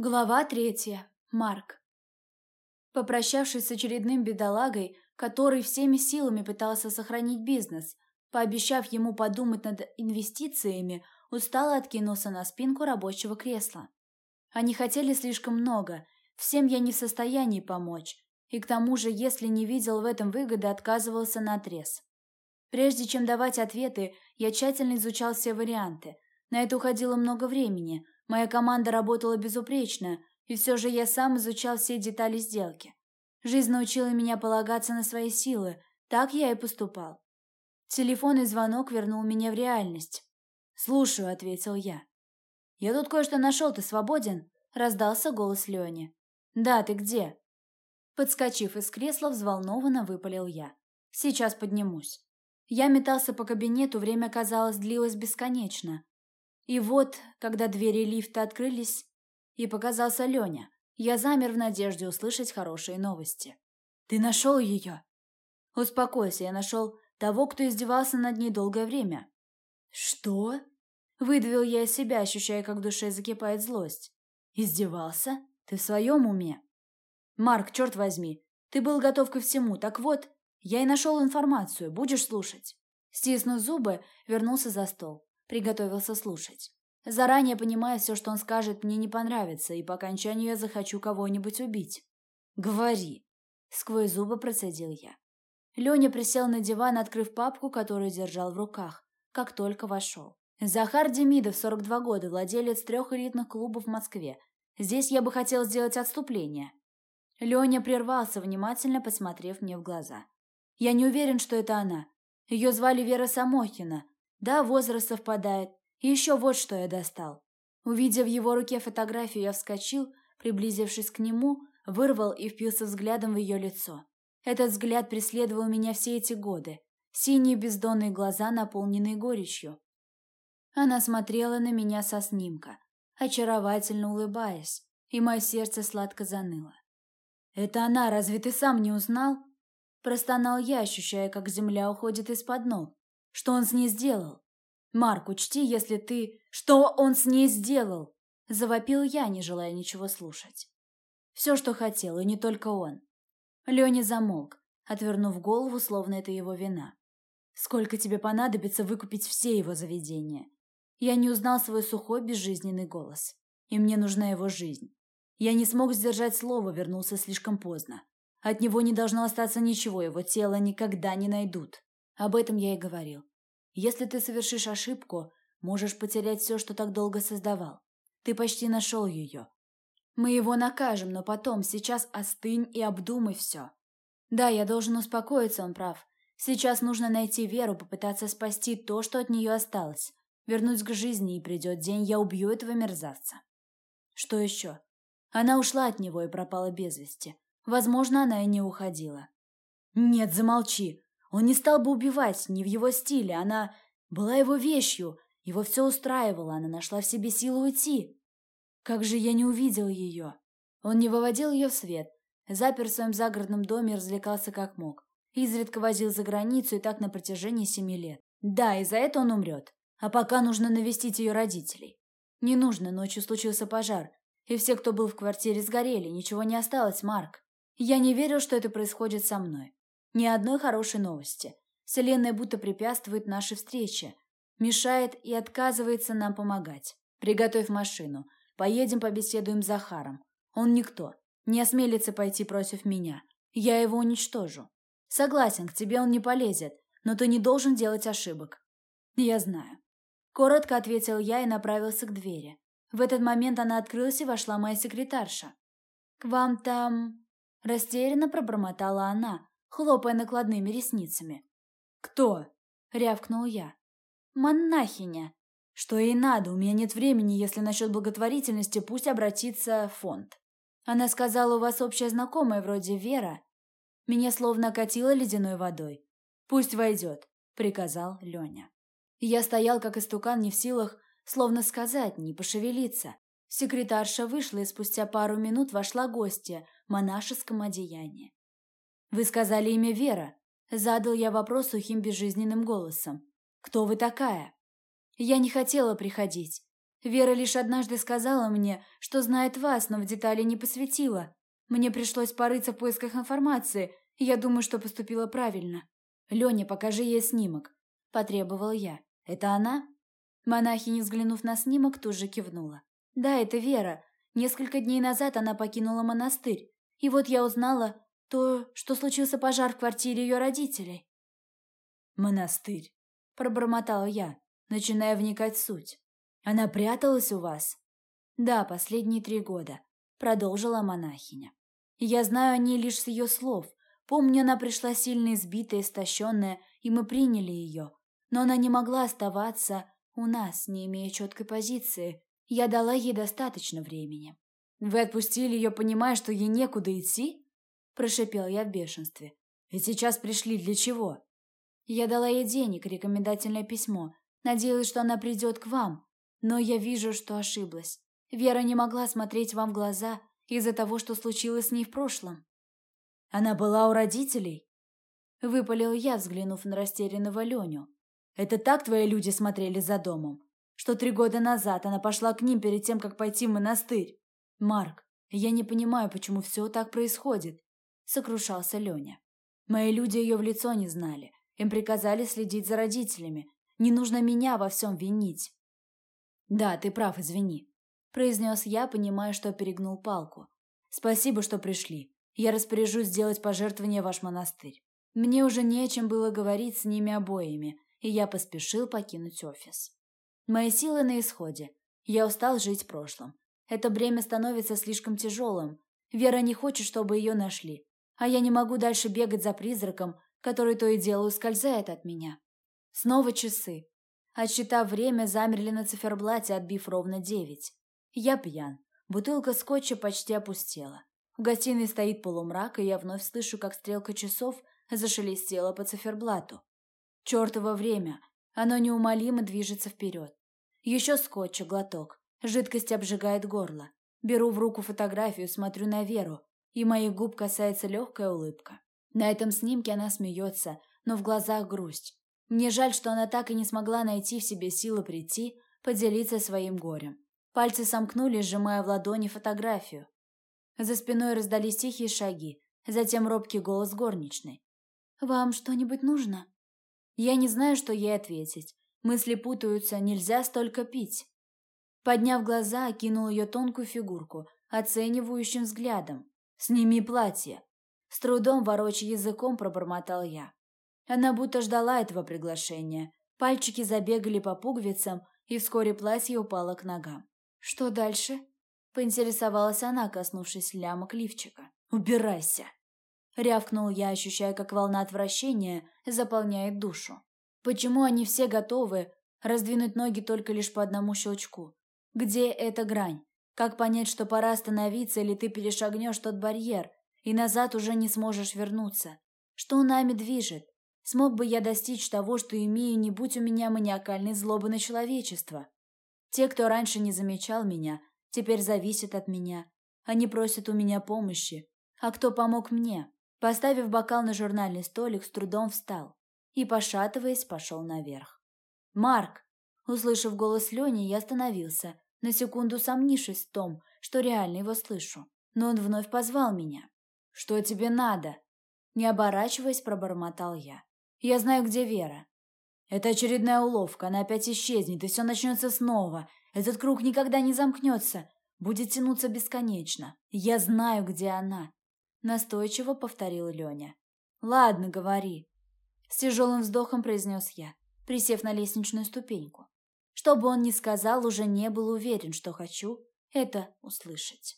Глава третья. Марк. Попрощавшись с очередным бедолагой, который всеми силами пытался сохранить бизнес, пообещав ему подумать над инвестициями, устало откинулся на спинку рабочего кресла. Они хотели слишком много, всем я не в состоянии помочь, и к тому же, если не видел в этом выгоды, отказывался наотрез. Прежде чем давать ответы, я тщательно изучал все варианты. На это уходило много времени – Моя команда работала безупречно, и все же я сам изучал все детали сделки. Жизнь научила меня полагаться на свои силы, так я и поступал. Телефонный звонок вернул меня в реальность. «Слушаю», — ответил я. «Я тут кое-что нашел, ты свободен?» — раздался голос Лени. «Да, ты где?» Подскочив из кресла, взволнованно выпалил я. «Сейчас поднимусь». Я метался по кабинету, время, казалось, длилось бесконечно. И вот, когда двери лифта открылись, и показался Леня, я замер в надежде услышать хорошие новости. «Ты нашел ее?» «Успокойся, я нашел того, кто издевался над ней долгое время». «Что?» Выдавил я из себя, ощущая, как в душе закипает злость. «Издевался? Ты в своем уме?» «Марк, черт возьми, ты был готов ко всему, так вот, я и нашел информацию, будешь слушать?» Стиснув зубы, вернулся за стол. Приготовился слушать. Заранее понимая все, что он скажет, мне не понравится, и по окончанию я захочу кого-нибудь убить. «Говори!» — сквозь зубы процедил я. Леня присел на диван, открыв папку, которую держал в руках, как только вошел. Захар Демидов, 42 года, владелец трех элитных клубов в Москве. Здесь я бы хотел сделать отступление. Леня прервался, внимательно посмотрев мне в глаза. Я не уверен, что это она. Ее звали Вера Самохина, да, возраст совпадает. И еще вот что я достал. Увидев в его руке фотографию, я вскочил, приблизившись к нему, вырвал и впился взглядом в ее лицо. Этот взгляд преследовал меня все эти годы. Синие бездонные глаза, наполненные горечью. Она смотрела на меня со снимка, очаровательно улыбаясь, и мое сердце сладко заныло. «Это она, разве ты сам не узнал?» Простонал я, ощущая, как земля уходит из-под ног. Что он с ней сделал? Марк, учти, если ты... Что он с ней сделал? Завопил я, не желая ничего слушать. Все, что хотел, и не только он. Леня замолк, отвернув голову, словно это его вина. Сколько тебе понадобится выкупить все его заведения? Я не узнал свой сухой, безжизненный голос. И мне нужна его жизнь. Я не смог сдержать слово, вернулся слишком поздно. От него не должно остаться ничего, его тело никогда не найдут. Об этом я и говорил. Если ты совершишь ошибку, можешь потерять все, что так долго создавал. Ты почти нашел ее. Мы его накажем, но потом, сейчас остынь и обдумай все. Да, я должен успокоиться, он прав. Сейчас нужно найти Веру, попытаться спасти то, что от нее осталось. Вернуть к жизни, и придет день, я убью этого мерзавца. Что еще? Она ушла от него и пропала без вести. Возможно, она и не уходила. Нет, замолчи. Он не стал бы убивать, не в его стиле. Она была его вещью, его все устраивало, она нашла в себе силу уйти. Как же я не увидел ее? Он не выводил ее в свет, запер в своем загородном доме и развлекался как мог. Изредка возил за границу и так на протяжении семи лет. Да, и за это он умрет. А пока нужно навестить ее родителей. Не нужно, ночью случился пожар. И все, кто был в квартире, сгорели, ничего не осталось, Марк. Я не верил, что это происходит со мной. Ни одной хорошей новости. Вселенная будто препятствует нашей встрече, мешает и отказывается нам помогать. Приготовь машину. Поедем побеседуем с Захаром. Он никто. Не осмелится пойти против меня. Я его уничтожу. Согласен, к тебе он не полезет, но ты не должен делать ошибок. Я знаю. Коротко ответил я и направился к двери. В этот момент она открылась и вошла моя секретарша. «К вам там...» Растерянно пробормотала она, хлопая накладными ресницами. «Кто?» — рявкнул я. «Монахиня. Что ей надо, у меня нет времени, если насчет благотворительности пусть обратится в фонд». Она сказала, у вас общая знакомая вроде Вера. Меня словно окатило ледяной водой. «Пусть войдет», — приказал Леня. Я стоял, как истукан, не в силах, словно сказать, не пошевелиться. Секретарша вышла, и спустя пару минут вошла гостья в монашеском одеянии. «Вы сказали имя Вера?» Задал я вопрос сухим безжизненным голосом. «Кто вы такая?» Я не хотела приходить. Вера лишь однажды сказала мне, что знает вас, но в детали не посвятила. Мне пришлось порыться в поисках информации, я думаю, что поступила правильно. Леня, покажи ей снимок. Потребовал я. Это она? Монахиня, взглянув на снимок, тут же кивнула. Да, это Вера. Несколько дней назад она покинула монастырь. И вот я узнала то, что случился пожар в квартире ее родителей. «Монастырь», — пробормотала я, начиная вникать в суть. «Она пряталась у вас?» «Да, последние три года», — продолжила монахиня. «Я знаю о ней лишь с ее слов. Помню, она пришла сильно избитая, истощенная, и мы приняли ее. Но она не могла оставаться у нас, не имея четкой позиции. Я дала ей достаточно времени. Вы отпустили ее, понимая, что ей некуда идти? Прошипел я в бешенстве. И сейчас пришли для чего? Я дала ей денег, рекомендательное письмо. Надеялась, что она придет к вам. Но я вижу, что ошиблась. Вера не могла смотреть вам в глаза из-за того, что случилось с ней в прошлом. Она была у родителей? Выпалил я, взглянув на растерянного Леню. Это так твои люди смотрели за домом? Что три года назад она пошла к ним перед тем, как пойти в монастырь? Марк, я не понимаю, почему все так происходит, сокрушался Леня. Мои люди ее в лицо не знали. Им приказали следить за родителями. Не нужно меня во всем винить. Да, ты прав, извини, произнес я, понимая, что перегнул палку. Спасибо, что пришли. Я распоряжусь сделать пожертвование в ваш монастырь. Мне уже не о чем было говорить с ними обоими, и я поспешил покинуть офис. Мои силы на исходе. Я устал жить в прошлом. Это бремя становится слишком тяжелым. Вера не хочет, чтобы ее нашли. А я не могу дальше бегать за призраком, который то и дело ускользает от меня. Снова часы. Отсчитав время, замерли на циферблате, отбив ровно девять. Я пьян. Бутылка скотча почти опустела. В гостиной стоит полумрак, и я вновь слышу, как стрелка часов зашелестела по циферблату. Чёртово время. Оно неумолимо движется вперед. Еще скотча глоток. Жидкость обжигает горло. Беру в руку фотографию, смотрю на Веру, и моих губ касается легкая улыбка. На этом снимке она смеется, но в глазах грусть. Мне жаль, что она так и не смогла найти в себе силы прийти, поделиться своим горем. Пальцы сомкнулись, сжимая в ладони фотографию. За спиной раздались тихие шаги, затем робкий голос горничной. «Вам что-нибудь нужно?» Я не знаю, что ей ответить. Мысли путаются, нельзя столько пить. Подняв глаза, окинул ее тонкую фигурку, оценивающим взглядом. «Сними платье!» С трудом, вороча языком, пробормотал я. Она будто ждала этого приглашения. Пальчики забегали по пуговицам, и вскоре платье упало к ногам. «Что дальше?» — поинтересовалась она, коснувшись лямок лифчика. «Убирайся!» Рявкнул я, ощущая, как волна отвращения заполняет душу. Почему они все готовы раздвинуть ноги только лишь по одному щелчку? Где эта грань? Как понять, что пора остановиться, или ты перешагнешь тот барьер, и назад уже не сможешь вернуться? Что нами движет? Смог бы я достичь того, что имею, не будь у меня маниакальной злобы на человечество? Те, кто раньше не замечал меня, теперь зависят от меня. Они просят у меня помощи. А кто помог мне? Поставив бокал на журнальный столик, с трудом встал и, пошатываясь, пошел наверх. «Марк!» Услышав голос Лени, я остановился, на секунду сомнившись в том, что реально его слышу. Но он вновь позвал меня. «Что тебе надо?» Не оборачиваясь, пробормотал я. «Я знаю, где Вера». «Это очередная уловка, она опять исчезнет, и все начнется снова. Этот круг никогда не замкнется, будет тянуться бесконечно. Я знаю, где она. Настойчиво повторил Леня. «Ладно, говори», — с тяжелым вздохом произнес я, присев на лестничную ступеньку. Что бы он ни сказал, уже не был уверен, что хочу это услышать.